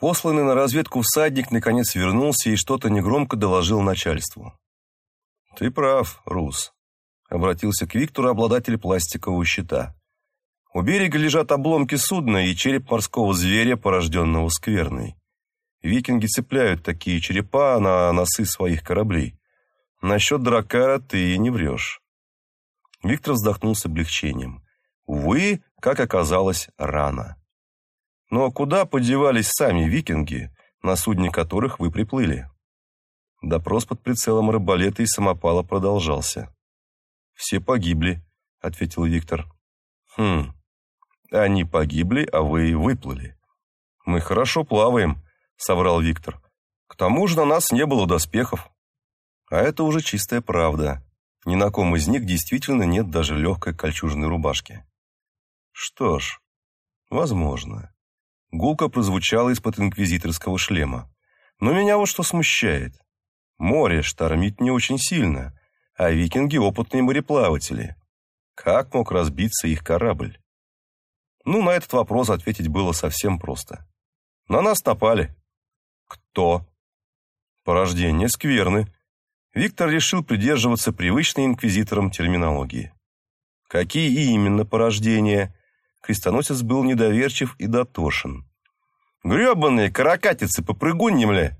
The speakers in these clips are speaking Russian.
Посланный на разведку всадник наконец вернулся и что-то негромко доложил начальству. «Ты прав, Рус», — обратился к Виктору обладатель пластикового щита. «У берега лежат обломки судна и череп морского зверя, порожденного скверной. Викинги цепляют такие черепа на носы своих кораблей. Насчет дракара ты не врешь». Виктор вздохнул с облегчением. Увы, как оказалось, рано. Но куда подевались сами викинги, на судне которых вы приплыли? Допрос под прицелом рыболета и самопала продолжался. «Все погибли», — ответил Виктор. «Хм, они погибли, а вы выплыли». «Мы хорошо плаваем», — соврал Виктор. «К тому же на нас не было доспехов». А это уже чистая правда. Ни на ком из них действительно нет даже легкой кольчужной рубашки. Что ж, возможно. Гулка прозвучала из-под инквизиторского шлема. Но меня вот что смущает. Море штормит не очень сильно, а викинги – опытные мореплаватели. Как мог разбиться их корабль? Ну, на этот вопрос ответить было совсем просто. На нас напали. Кто? Порождение скверны. Виктор решил придерживаться привычной инквизиторам терминологии. Какие именно порождения? Крестоносец был недоверчив и дотошен. «Гребаные каракатицы-попрыгуньи, мля!»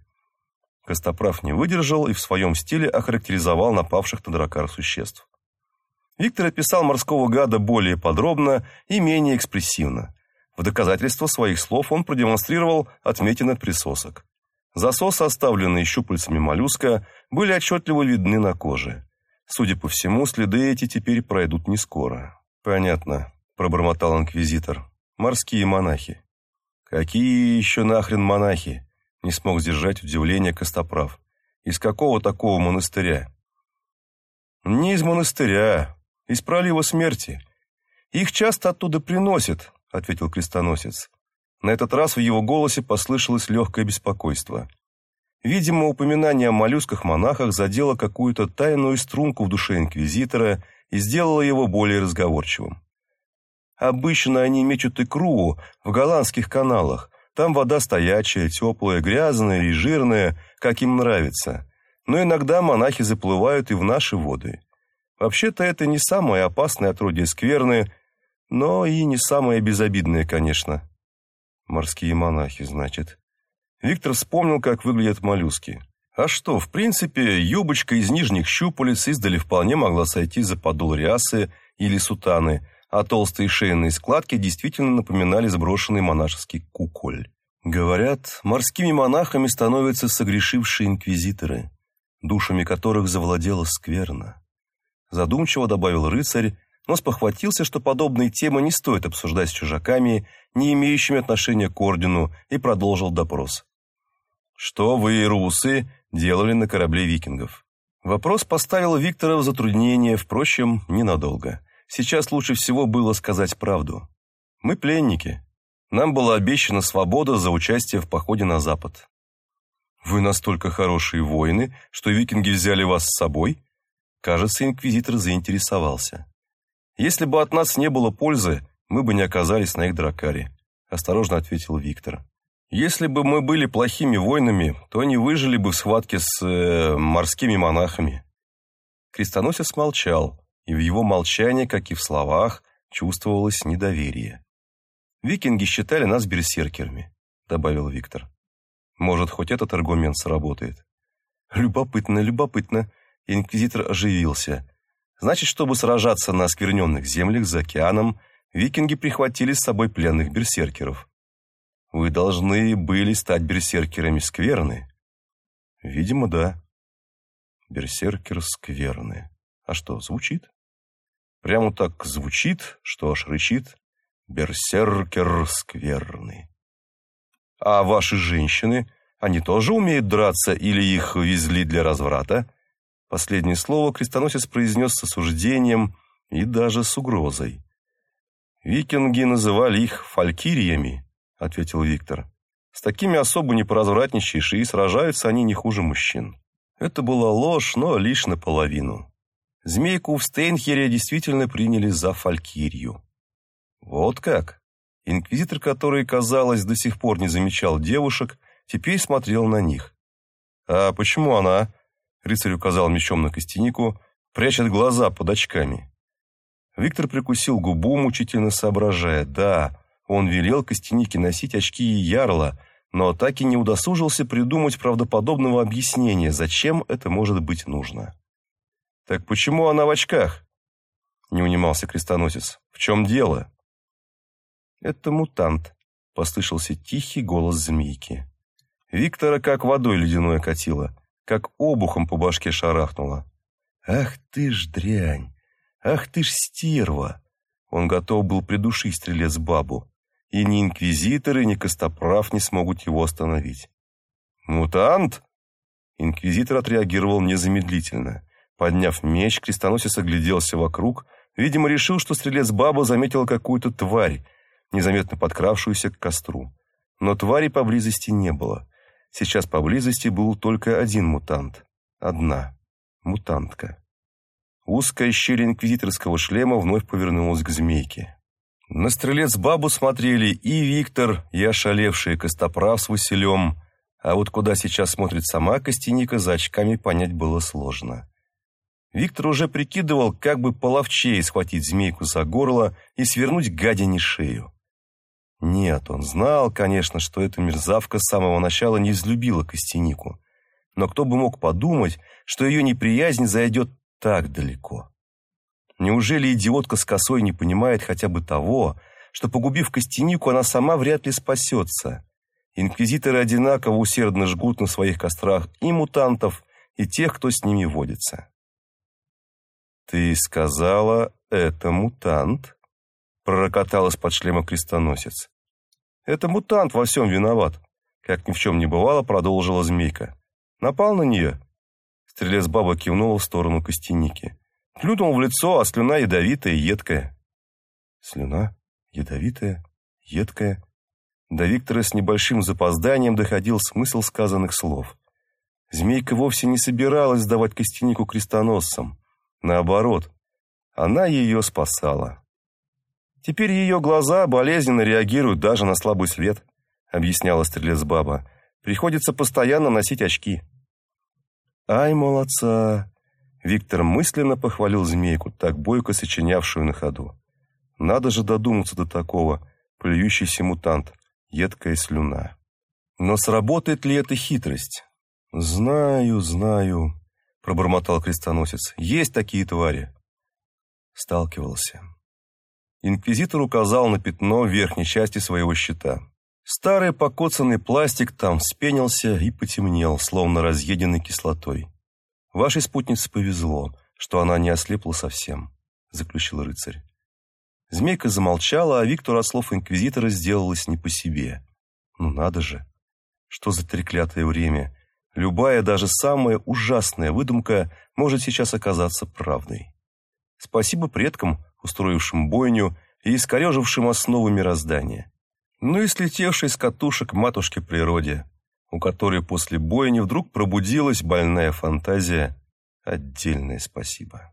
Костоправ не выдержал и в своем стиле охарактеризовал напавших на дракар существ. Виктор описал морского гада более подробно и менее экспрессивно. В доказательство своих слов он продемонстрировал отметины присосок. Засосы, оставленные щупальцами моллюска, были отчетливо видны на коже. Судя по всему, следы эти теперь пройдут не скоро. «Понятно», – пробормотал инквизитор. «Морские монахи». «Какие еще нахрен монахи?» – не смог сдержать удивление Костоправ. «Из какого такого монастыря?» «Не из монастыря, из пролива смерти. Их часто оттуда приносят», – ответил крестоносец. На этот раз в его голосе послышалось легкое беспокойство. Видимо, упоминание о моллюсках-монахах задело какую-то тайную струнку в душе инквизитора и сделало его более разговорчивым. Обычно они мечут икру в голландских каналах. Там вода стоячая, теплая, грязная и жирная, как им нравится. Но иногда монахи заплывают и в наши воды. Вообще-то это не самое опасное отродье скверны, но и не самое безобидное, конечно. Морские монахи, значит. Виктор вспомнил, как выглядят моллюски. А что, в принципе, юбочка из нижних щупалец издали вполне могла сойти за подол рясы или сутаны – а толстые шейные складки действительно напоминали сброшенный монашеский куколь. Говорят, морскими монахами становятся согрешившие инквизиторы, душами которых завладела скверно. Задумчиво добавил рыцарь, но спохватился, что подобные темы не стоит обсуждать с чужаками, не имеющими отношения к ордену, и продолжил допрос. «Что вы, русы, делали на корабле викингов?» Вопрос поставил Виктора в затруднение, впрочем, ненадолго. Сейчас лучше всего было сказать правду. Мы пленники. Нам была обещана свобода за участие в походе на запад. Вы настолько хорошие воины, что викинги взяли вас с собой? Кажется, инквизитор заинтересовался. Если бы от нас не было пользы, мы бы не оказались на их дракаре, осторожно ответил Виктор. Если бы мы были плохими воинами, то не выжили бы в схватке с э, морскими монахами. Крестоносец молчал, и в его молчании, как и в словах, чувствовалось недоверие. «Викинги считали нас берсеркерами», — добавил Виктор. «Может, хоть этот аргумент сработает?» «Любопытно, любопытно», — инквизитор оживился. «Значит, чтобы сражаться на оскверненных землях за океаном, викинги прихватили с собой пленных берсеркеров. Вы должны были стать берсеркерами скверны?» «Видимо, да». «Берсеркер скверны. А что, звучит?» Прямо так звучит, что аж рычит. Берсеркер скверный. А ваши женщины, они тоже умеют драться или их везли для разврата? Последнее слово крестоносец произнес с осуждением и даже с угрозой. «Викинги называли их фалькириями», — ответил Виктор. «С такими особо не поразвратничаешь, и сражаются они не хуже мужчин». Это была ложь, но лишь наполовину. Змейку в Стейнхере действительно приняли за фалькирию. Вот как? Инквизитор, который, казалось, до сих пор не замечал девушек, теперь смотрел на них. «А почему она?» — рыцарь указал мечом на костянику, прячет глаза под очками. Виктор прикусил губу, мучительно соображая. Да, он велел костянике носить очки и ярла, но так и не удосужился придумать правдоподобного объяснения, зачем это может быть нужно. «Так почему она в очках?» — не унимался крестоносец. «В чем дело?» «Это мутант», — послышался тихий голос змейки. Виктора как водой ледяной окатило, как обухом по башке шарахнуло. «Ах ты ж дрянь! Ах ты ж стерва!» Он готов был придушить стрелец бабу, и ни инквизиторы, ни костоправ не смогут его остановить. «Мутант?» Инквизитор отреагировал незамедлительно. Подняв меч, крестоносец огляделся вокруг, видимо, решил, что стрелец баба заметил какую-то тварь, незаметно подкравшуюся к костру. Но твари поблизости не было. Сейчас поблизости был только один мутант. Одна. Мутантка. Узкая щель инквизиторского шлема вновь повернулась к змейке. На стрелец бабу смотрели и Виктор, и ошалевший Костоправ с Василем, а вот куда сейчас смотрит сама Костяника, за очками понять было сложно. Виктор уже прикидывал, как бы половчее схватить змейку за горло и свернуть гадине шею. Нет, он знал, конечно, что эта мерзавка с самого начала не взлюбила Костянику. Но кто бы мог подумать, что ее неприязнь зайдет так далеко? Неужели идиотка с косой не понимает хотя бы того, что, погубив Костянику, она сама вряд ли спасется? Инквизиторы одинаково усердно жгут на своих кострах и мутантов, и тех, кто с ними водится. «Ты сказала, это мутант?» пророкотал из-под шлема крестоносец. «Это мутант во всем виноват», — как ни в чем не бывало, продолжила змейка. «Напал на нее?» Стрелец баба кивнула в сторону костяники. Плюнул в лицо, а слюна ядовитая едкая. Слюна? Ядовитая? Едкая? До Виктора с небольшим запозданием доходил смысл сказанных слов. Змейка вовсе не собиралась сдавать костянику крестоносцам. Наоборот, она ее спасала. Теперь ее глаза болезненно реагируют даже на слабый свет, объясняла стрелец баба. Приходится постоянно носить очки. Ай, молодца! Виктор мысленно похвалил змейку, так бойко сочинявшую на ходу. Надо же додуматься до такого, плюющийся мутант, едкая слюна. Но сработает ли эта хитрость? Знаю, знаю, пробормотал крестоносец. Есть такие твари. Сталкивался. Инквизитор указал на пятно в верхней части своего щита. Старый покоцанный пластик там вспенился и потемнел, словно разъеденный кислотой. «Вашей спутнице повезло, что она не ослепла совсем», — заключил рыцарь. Змейка замолчала, а Виктор от слов инквизитора сделалось не по себе. «Ну надо же! Что за треклятое время! Любая, даже самая ужасная выдумка может сейчас оказаться правдой. Спасибо предкам, устроившим бойню и искорежившим основы мироздания. Ну и слетевшей с катушек матушке природе, у которой после бойни вдруг пробудилась больная фантазия. Отдельное спасибо.